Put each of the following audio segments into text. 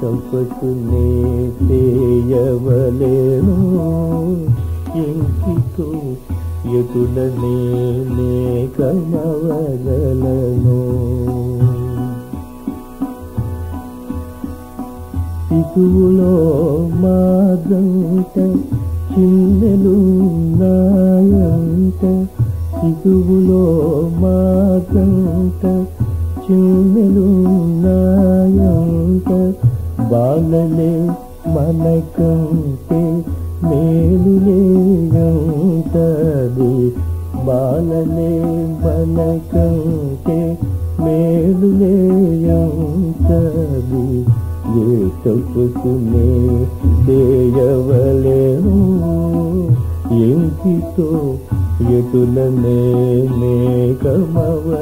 తపసునే చేయవలేను ఎంకితో ఎటులనే నే కమవగలను శిశువులో మాదంట చిన్నెలు నాయంట శిశువులో మాదంట చిన్నెలు బాలలే మనకంటే మేలులేయంటది బాలలే మనకంటే మేలులేయంటది ఏ తప్పుకునే చేయవలేను ఎంకితో ఎటులనే మేఘమవగలను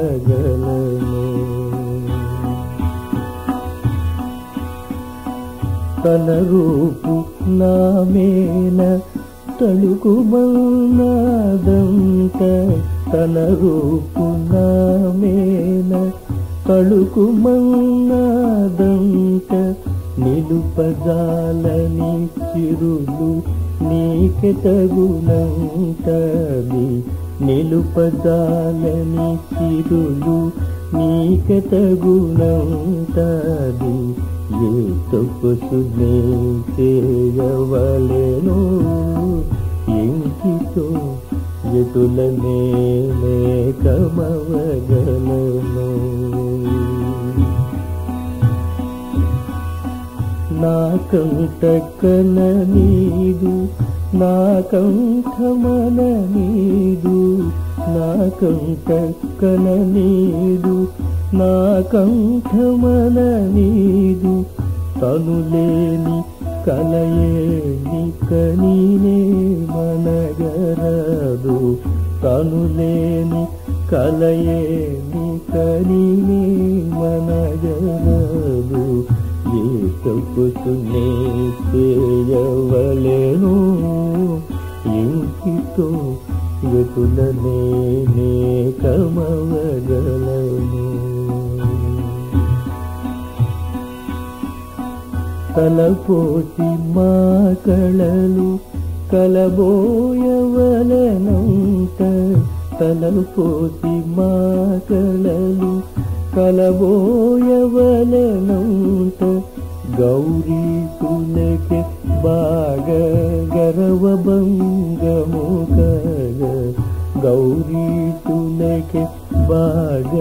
కమవగలను తన రూపు నామేన తడుకు మన్నాదంత తన రూపు నామేన తడుకు మన్నాదంత నిలుపజాలని చిరులు నీకె తగునంతది నిలుపజాలని చిరులు నీకె తగునంతది ఏ తపస్సునే చేయవలేను ఇంకితో ఎటులనే కమవగలను. నా కంట కన నీదు నా కంఠమన నీదు నా కంట నీదు నా కంఠమన నీదు తనులేని కలయేని కనీనే మనగరదు తనులేని కలయేని కనీనే మనగరదు ఏ తప్పుసునే చేయవలేను ఇంకితో ఎటులనే కమవగలను తలపోటి మా కళలు కలబోయవలనంత తలపోటి మా కళలు కలబోయవలనంత గౌరీ పునకె బాగ గర్వభంగము కగ గౌరీ తునకె బాగ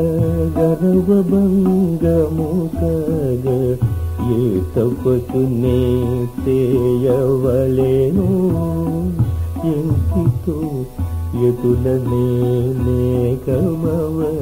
గర్వభంగము కగ ఏ తపసునే చేయవలేను ఎంకితో ఎటులనే నే కమవగలను